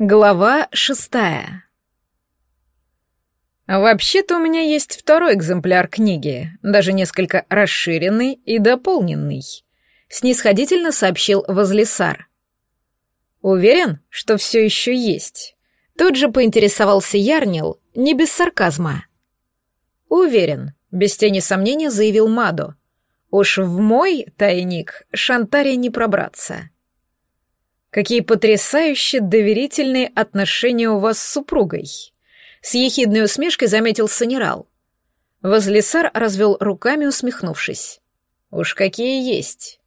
Глава шестая. Вообще-то у меня есть второй экземпляр книги, даже несколько расширенный и дополненный, снисходительно сообщил Возлесар. Уверен, что все еще есть. Тут же поинтересовался Ярнил, не без сарказма. Уверен, без тени сомнения заявил Мадо. Уж в мой тайник Шантаре не пробраться. Какие потрясающе доверительные отношения у вас с супругой. С ехидной усмешкой заметил Санерал. Возлесар развел руками, усмехнувшись. Уж какие есть.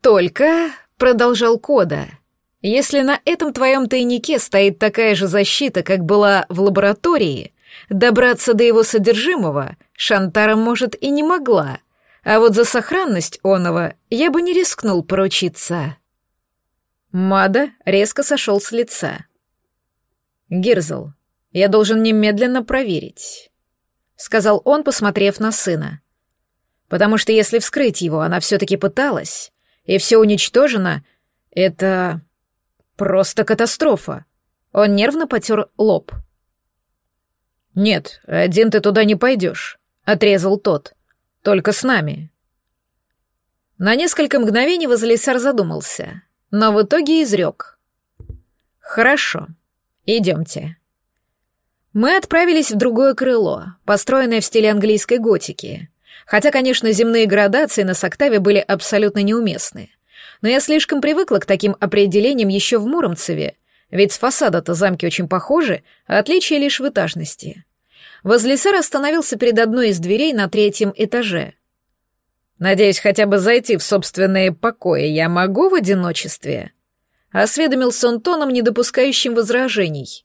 Только, продолжал Кода, если на этом твоем тайнике стоит такая же защита, как была в лаборатории, добраться до его содержимого Шантара, может, и не могла, а вот за сохранность оного я бы не рискнул поручиться. Мада резко сошел с лица. «Гирзл, я должен немедленно проверить», — сказал он, посмотрев на сына. «Потому что если вскрыть его она все-таки пыталась, и все уничтожено, это просто катастрофа». Он нервно потер лоб. «Нет, один ты туда не пойдешь», — отрезал тот. «Только с нами». На несколько мгновений Возлисар задумался — но в итоге изрек. «Хорошо, идемте». Мы отправились в другое крыло, построенное в стиле английской готики. Хотя, конечно, земные градации на Соктаве были абсолютно неуместны. Но я слишком привыкла к таким определениям еще в Муромцеве, ведь с фасада-то замки очень похожи, а отличие лишь в этажности. Возлесар остановился перед одной из дверей на третьем этаже. Надеюсь, хотя бы зайти в собственные покои я могу в одиночестве?» Осведомился он тоном, не допускающим возражений.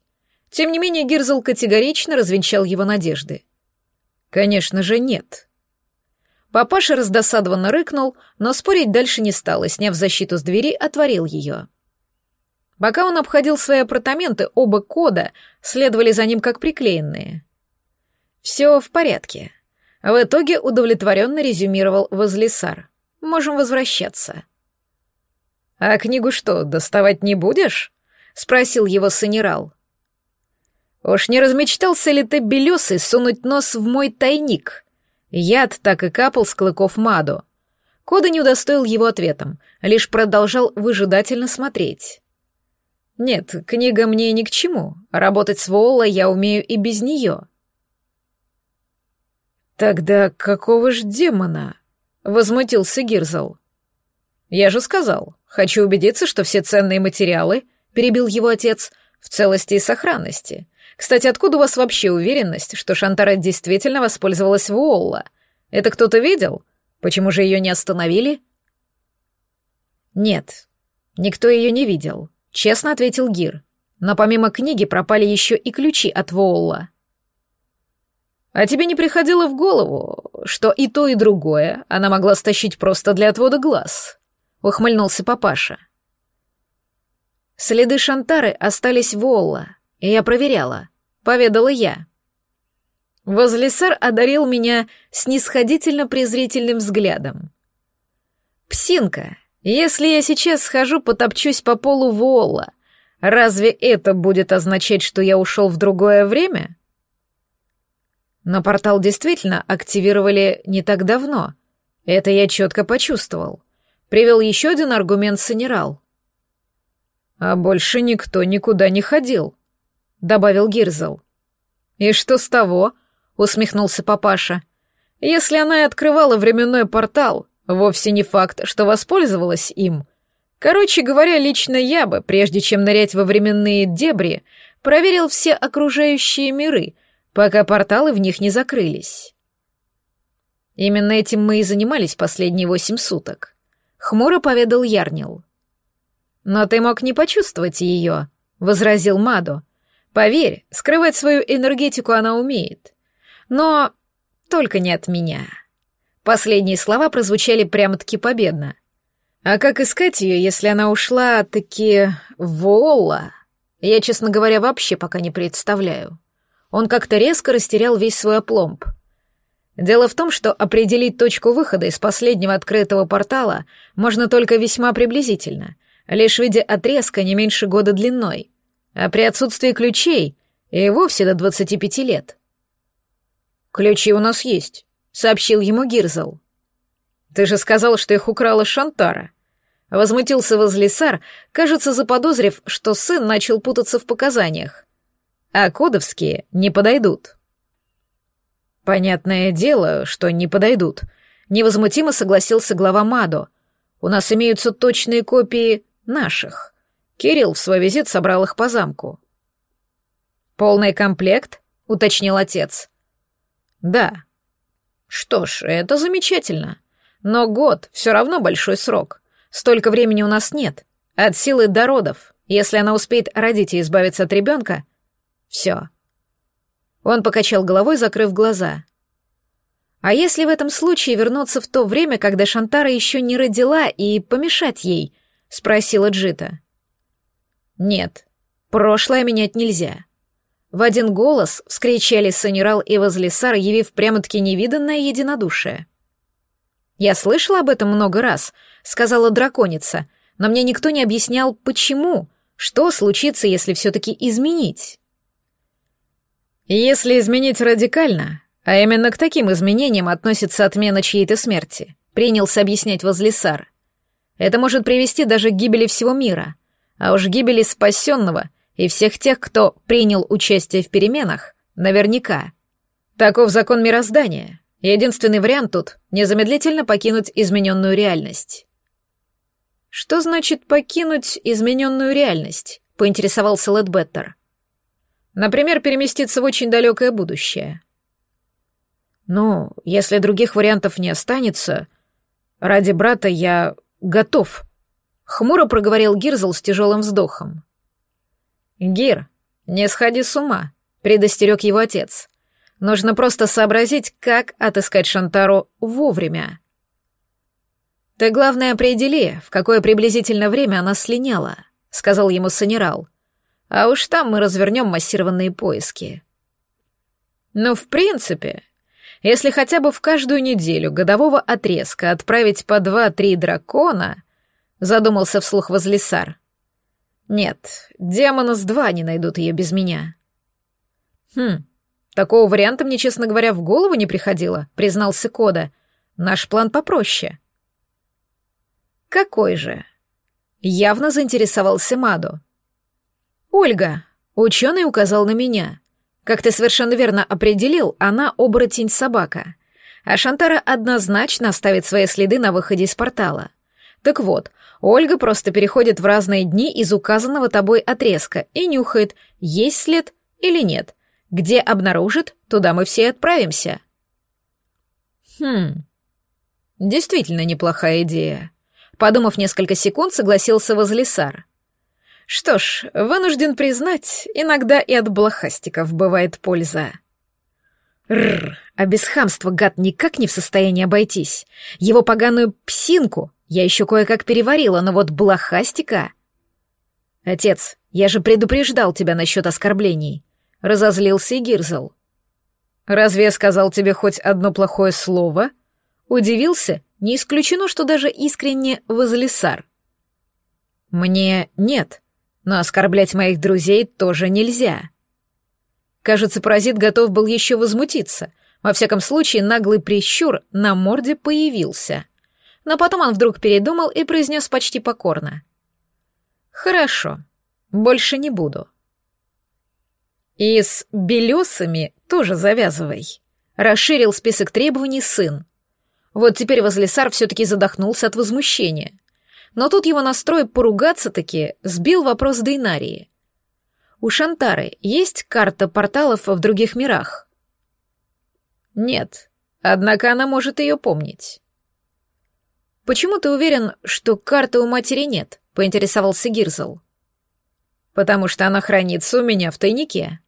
Тем не менее, Гирзл категорично развенчал его надежды. «Конечно же, нет». Папаша раздосадованно рыкнул, но спорить дальше не стал и, сняв защиту с двери, отворил ее. Пока он обходил свои апартаменты, оба кода следовали за ним как приклеенные. «Все в порядке», в итоге удовлетворенно резюмировал Возлисар. «Можем возвращаться». «А книгу что, доставать не будешь?» — спросил его санерал. «Уж не размечтался ли ты, белесый, сунуть нос в мой тайник?» Яд так и капал с клыков Маду. Кода не удостоил его ответом, лишь продолжал выжидательно смотреть. «Нет, книга мне ни к чему. Работать с Воула я умею и без нее. «Тогда какого ж демона?» — возмутился Гирзл. «Я же сказал, хочу убедиться, что все ценные материалы, — перебил его отец, — в целости и сохранности. Кстати, откуда у вас вообще уверенность, что Шантара действительно воспользовалась Вуолла? Это кто-то видел? Почему же ее не остановили?» «Нет, никто ее не видел», — честно ответил Гир. «Но помимо книги пропали еще и ключи от Вуолла». А тебе не приходило в голову, что и то, и другое она могла стащить просто для отвода глаз? Ухмыльнулся папаша. Следы Шантары остались в Олла, и я проверяла. Поведала я. Возлесар одарил меня снисходительно-презрительным взглядом. «Псинка, если я сейчас схожу, потопчусь по полу Волла, разве это будет означать, что я ушел в другое время?» Но портал действительно активировали не так давно. Это я четко почувствовал. Привел еще один аргумент Санерал. «А больше никто никуда не ходил», — добавил Гирзел. «И что с того?» — усмехнулся папаша. «Если она и открывала временной портал, вовсе не факт, что воспользовалась им. Короче говоря, лично я бы, прежде чем нырять во временные дебри, проверил все окружающие миры — пока порталы в них не закрылись. Именно этим мы и занимались последние восемь суток. Хмуро поведал Ярнил. Но ты мог не почувствовать ее, возразил Мадо. Поверь, скрывать свою энергетику она умеет. Но только не от меня. Последние слова прозвучали прямо-таки победно. А как искать ее, если она ушла таки в Волла? Я, честно говоря, вообще пока не представляю. Он как-то резко растерял весь свой опломб. Дело в том, что определить точку выхода из последнего открытого портала можно только весьма приблизительно, лишь в виде отрезка не меньше года длиной, а при отсутствии ключей и вовсе до 25 лет. «Ключи у нас есть», — сообщил ему Гирзл. «Ты же сказал, что их украла Шантара», — возмутился Возлисар, кажется, заподозрив, что сын начал путаться в показаниях. «А кодовские не подойдут». «Понятное дело, что не подойдут», — невозмутимо согласился глава Мадо. «У нас имеются точные копии наших. Кирилл в свой визит собрал их по замку». «Полный комплект?» — уточнил отец. «Да». «Что ж, это замечательно. Но год — все равно большой срок. Столько времени у нас нет. От силы до родов. Если она успеет родить и избавиться от ребенка, все. Он покачал головой, закрыв глаза. А если в этом случае вернуться в то время, когда Шантара еще не родила, и помешать ей? спросила Джита. Нет, прошлое менять нельзя. В один голос вскричали Санирал и Возлисар, явив прямо-таки невиданное единодушие. «Я слышала об этом много раз», — сказала драконица, «но мне никто не объяснял, почему, что случится, если все-таки изменить». «Если изменить радикально, а именно к таким изменениям относится отмена чьей-то смерти», — принялся объяснять Возлисар, «это может привести даже к гибели всего мира, а уж гибели спасенного — и всех тех, кто принял участие в переменах, наверняка. Таков закон мироздания. Единственный вариант тут — незамедлительно покинуть измененную реальность. «Что значит покинуть измененную реальность?» — поинтересовался Лэдбеттер. «Например, переместиться в очень далекое будущее». «Ну, если других вариантов не останется, ради брата я готов», — хмуро проговорил Гирзл с тяжелым вздохом. «Гир, не сходи с ума», — предостерег его отец. «Нужно просто сообразить, как отыскать Шантару вовремя». «Ты, главное, определи, в какое приблизительно время она слиняла», — сказал ему Санерал. «А уж там мы развернем массированные поиски». «Ну, в принципе, если хотя бы в каждую неделю годового отрезка отправить по два-три дракона», — задумался вслух Возлисар, нет, демона с два не найдут ее без меня. Хм, такого варианта мне, честно говоря, в голову не приходило, признался Кода. Наш план попроще. Какой же? Явно заинтересовался Мадо. Ольга, ученый указал на меня. Как ты совершенно верно определил, она оборотень-собака. А Шантара однозначно оставит свои следы на выходе из портала. Так вот, Ольга просто переходит в разные дни из указанного тобой отрезка и нюхает, есть след или нет. Где обнаружит, туда мы все отправимся. Хм. Действительно неплохая идея. Подумав несколько секунд, согласился Возлисар. Что ж, вынужден признать, иногда и от блохастиков бывает польза. Рр, а без хамства гад никак не в состоянии обойтись. Его поганую псинку я еще кое-как переварила, но вот блохастика... Отец, я же предупреждал тебя насчет оскорблений. Разозлился и Гирзл. Разве я сказал тебе хоть одно плохое слово? Удивился, не исключено, что даже искренне возлисар. Мне нет, но оскорблять моих друзей тоже нельзя. Кажется, паразит готов был еще возмутиться. Во всяком случае, наглый прищур на морде появился но потом он вдруг передумал и произнес почти покорно. «Хорошо, больше не буду». «И с белесами тоже завязывай», — расширил список требований сын. Вот теперь Возлесар все-таки задохнулся от возмущения. Но тут его настрой поругаться-таки сбил вопрос Дейнарии. «У Шантары есть карта порталов в других мирах?» «Нет, однако она может ее помнить». «Почему ты уверен, что карты у матери нет?» — поинтересовался Гирзл. «Потому что она хранится у меня в тайнике».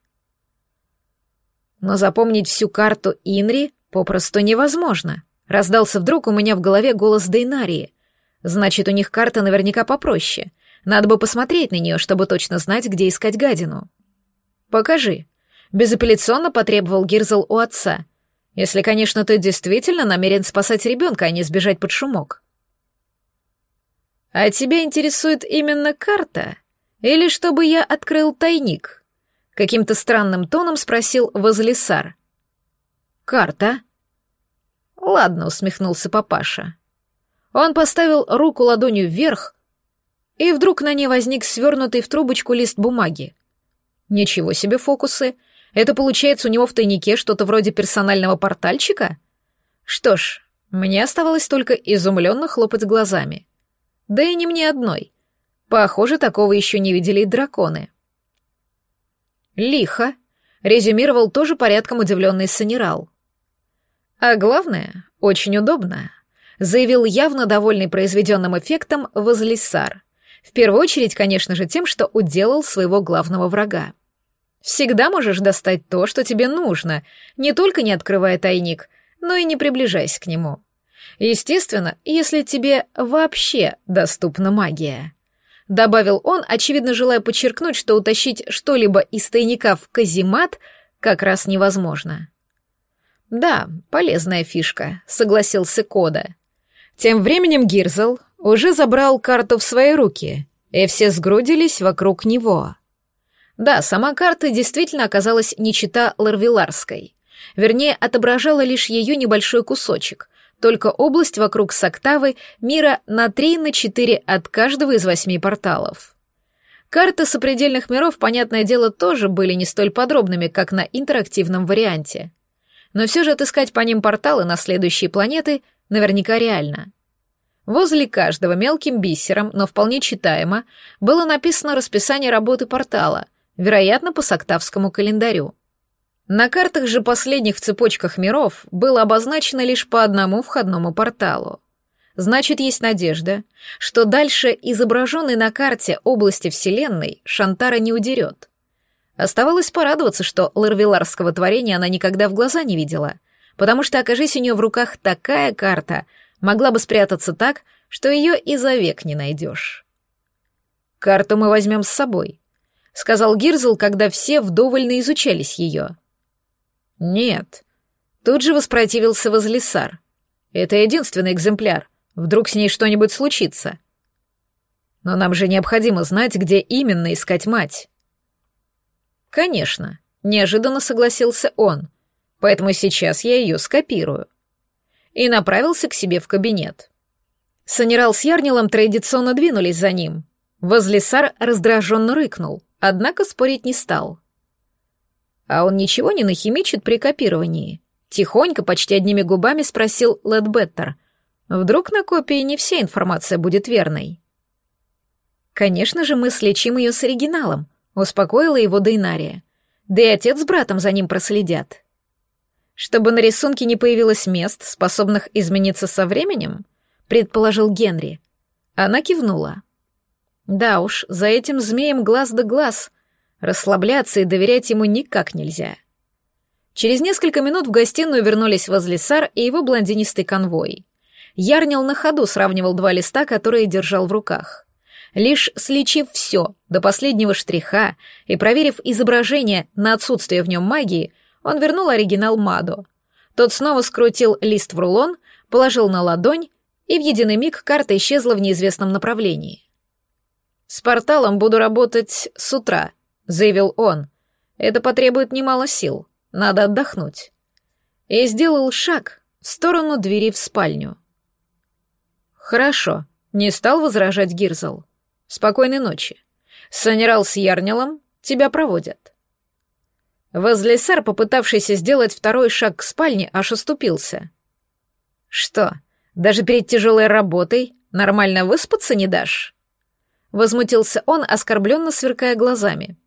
Но запомнить всю карту Инри попросту невозможно. Раздался вдруг у меня в голове голос Дейнарии. Значит, у них карта наверняка попроще. Надо бы посмотреть на нее, чтобы точно знать, где искать гадину. «Покажи», — безапелляционно потребовал Гирзл у отца. «Если, конечно, ты действительно намерен спасать ребенка, а не сбежать под шумок». А тебя интересует именно карта? Или чтобы я открыл тайник? Каким-то странным тоном спросил Возлисар. Карта? Ладно, усмехнулся папаша. Он поставил руку ладонью вверх, и вдруг на ней возник свернутый в трубочку лист бумаги. Ничего себе фокусы. Это получается у него в тайнике что-то вроде персонального портальчика? Что ж, мне оставалось только изумленно хлопать глазами. Да и не мне одной. Похоже, такого еще не видели и драконы. Лихо, резюмировал тоже порядком удивленный Санерал. А главное, очень удобно, заявил явно довольный произведенным эффектом Возлисар. В первую очередь, конечно же, тем, что уделал своего главного врага. Всегда можешь достать то, что тебе нужно, не только не открывая тайник, но и не приближаясь к нему. Естественно, если тебе вообще доступна магия. Добавил он, очевидно желая подчеркнуть, что утащить что-либо из тайника в каземат как раз невозможно. «Да, полезная фишка», — согласился Кода. Тем временем Гирзл уже забрал карту в свои руки, и все сгрудились вокруг него. Да, сама карта действительно оказалась не чита Ларвиларской. Вернее, отображала лишь ее небольшой кусочек, только область вокруг Сактавы мира на 3 на 4 от каждого из восьми порталов. Карты сопредельных миров, понятное дело, тоже были не столь подробными, как на интерактивном варианте. Но все же отыскать по ним порталы на следующие планеты наверняка реально. Возле каждого мелким бисером, но вполне читаемо, было написано расписание работы портала, вероятно, по сактавскому календарю. На картах же последних в цепочках миров было обозначено лишь по одному входному порталу. Значит, есть надежда, что дальше изображенной на карте области Вселенной Шантара не удерет. Оставалось порадоваться, что ларвиларского творения она никогда в глаза не видела, потому что, окажись у нее в руках такая карта, могла бы спрятаться так, что ее и за век не найдешь. «Карту мы возьмем с собой», — сказал Гирзл, когда все вдоволь изучались ее. «Нет». Тут же воспротивился Возлисар. «Это единственный экземпляр. Вдруг с ней что-нибудь случится?» «Но нам же необходимо знать, где именно искать мать». «Конечно», — неожиданно согласился он. «Поэтому сейчас я ее скопирую». И направился к себе в кабинет. Санерал с Ярнилом традиционно двинулись за ним. Возлисар раздраженно рыкнул, однако спорить не стал. А он ничего не нахимичит при копировании? Тихонько, почти одними губами спросил Ледбеттер. Вдруг на копии не вся информация будет верной? Конечно же, мы слечим ее с оригиналом, успокоила его Дейнария. Да и отец с братом за ним проследят. Чтобы на рисунке не появилось мест, способных измениться со временем, предположил Генри. Она кивнула. Да уж, за этим змеем глаз да глаз — Расслабляться и доверять ему никак нельзя. Через несколько минут в гостиную вернулись Возлисар и его блондинистый конвой. Ярнил на ходу сравнивал два листа, которые держал в руках. Лишь сличив все до последнего штриха и проверив изображение на отсутствие в нем магии, он вернул оригинал Маду. Тот снова скрутил лист в рулон, положил на ладонь, и в единый миг карта исчезла в неизвестном направлении. «С порталом буду работать с утра», заявил он. Это потребует немало сил. Надо отдохнуть. И сделал шаг в сторону двери в спальню. Хорошо, не стал возражать Гирзл. Спокойной ночи. Санерал с Ярнилом тебя проводят. Возлесар, попытавшийся сделать второй шаг к спальне, аж оступился. Что, даже перед тяжелой работой нормально выспаться не дашь? Возмутился он, оскорбленно сверкая глазами.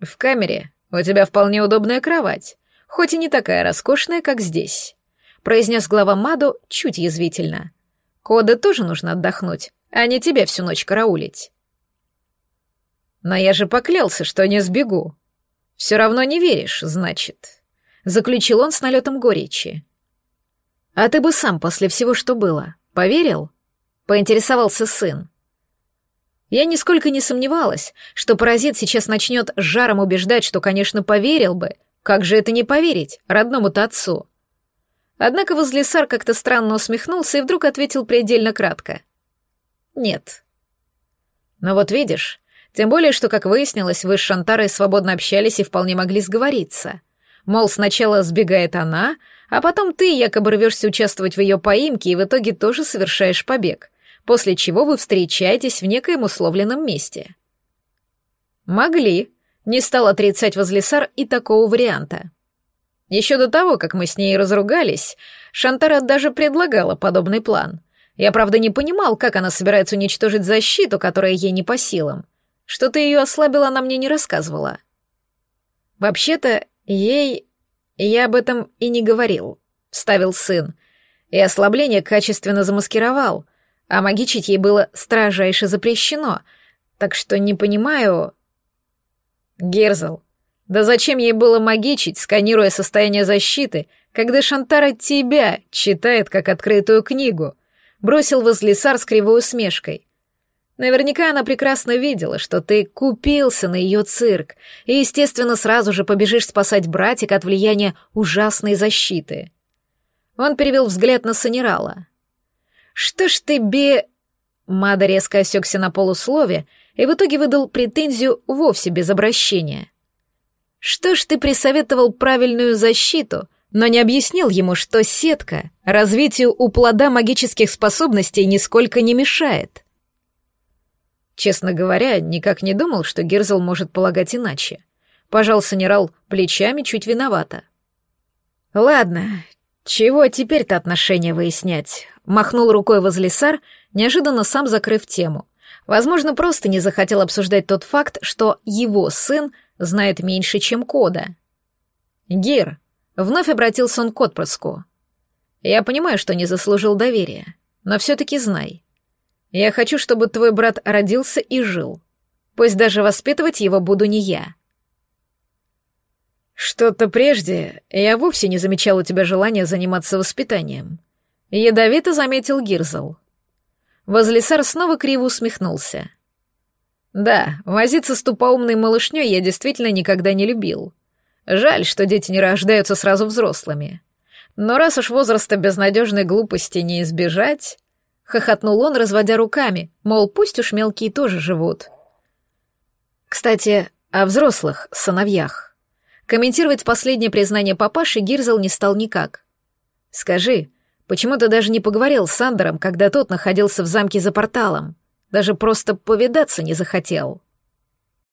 «В камере у тебя вполне удобная кровать, хоть и не такая роскошная, как здесь», — произнес глава Маду чуть язвительно. «Кода тоже нужно отдохнуть, а не тебе всю ночь караулить». «Но я же поклялся, что не сбегу. Все равно не веришь, значит», — заключил он с налетом горечи. «А ты бы сам после всего, что было, поверил?» — поинтересовался сын. Я нисколько не сомневалась, что паразит сейчас начнет жаром убеждать, что, конечно, поверил бы. Как же это не поверить родному-то отцу? Однако Возлесар как-то странно усмехнулся и вдруг ответил предельно кратко. Нет. Но вот видишь, тем более, что, как выяснилось, вы с Шантарой свободно общались и вполне могли сговориться. Мол, сначала сбегает она, а потом ты якобы рвешься участвовать в ее поимке и в итоге тоже совершаешь побег, после чего вы встречаетесь в некоем условленном месте. Могли, не стал отрицать Возлесар и такого варианта. Еще до того, как мы с ней разругались, Шантара даже предлагала подобный план. Я, правда, не понимал, как она собирается уничтожить защиту, которая ей не по силам. Что ты ее ослабила, она мне не рассказывала. Вообще-то, ей... Я об этом и не говорил, — вставил сын. И ослабление качественно замаскировал, а магичить ей было строжайше запрещено, так что не понимаю... Герзл, да зачем ей было магичить, сканируя состояние защиты, когда Шантара тебя читает как открытую книгу? Бросил возле сар с кривой усмешкой. Наверняка она прекрасно видела, что ты купился на ее цирк, и, естественно, сразу же побежишь спасать братика от влияния ужасной защиты. Он перевел взгляд на Санерала. «Что ж ты бе...» Мада резко осекся на полуслове и в итоге выдал претензию вовсе без обращения. Что ж ты присоветовал правильную защиту, но не объяснил ему, что сетка развитию у плода магических способностей нисколько не мешает? Честно говоря, никак не думал, что Герзел может полагать иначе. Пожал Санерал плечами чуть виновато. «Ладно, чего теперь-то отношения выяснять?» Махнул рукой возле сар, неожиданно сам закрыв тему. Возможно, просто не захотел обсуждать тот факт, что его сын знает меньше, чем Кода. «Гир», — вновь обратился он к отпрыску. «Я понимаю, что не заслужил доверия, но все-таки знай. Я хочу, чтобы твой брат родился и жил. Пусть даже воспитывать его буду не я». «Что-то прежде я вовсе не замечал у тебя желания заниматься воспитанием», — ядовито заметил Гирзл. Возлесар снова криво усмехнулся. Да, возиться с тупоумной малышней я действительно никогда не любил. Жаль, что дети не рождаются сразу взрослыми. Но раз уж возраста безнадежной глупости не избежать, хохотнул он, разводя руками, мол, пусть уж мелкие тоже живут. Кстати, о взрослых сыновьях. Комментировать последнее признание папаши Гирзел не стал никак. «Скажи, почему ты даже не поговорил с Сандером, когда тот находился в замке за порталом?» Даже просто повидаться не захотел.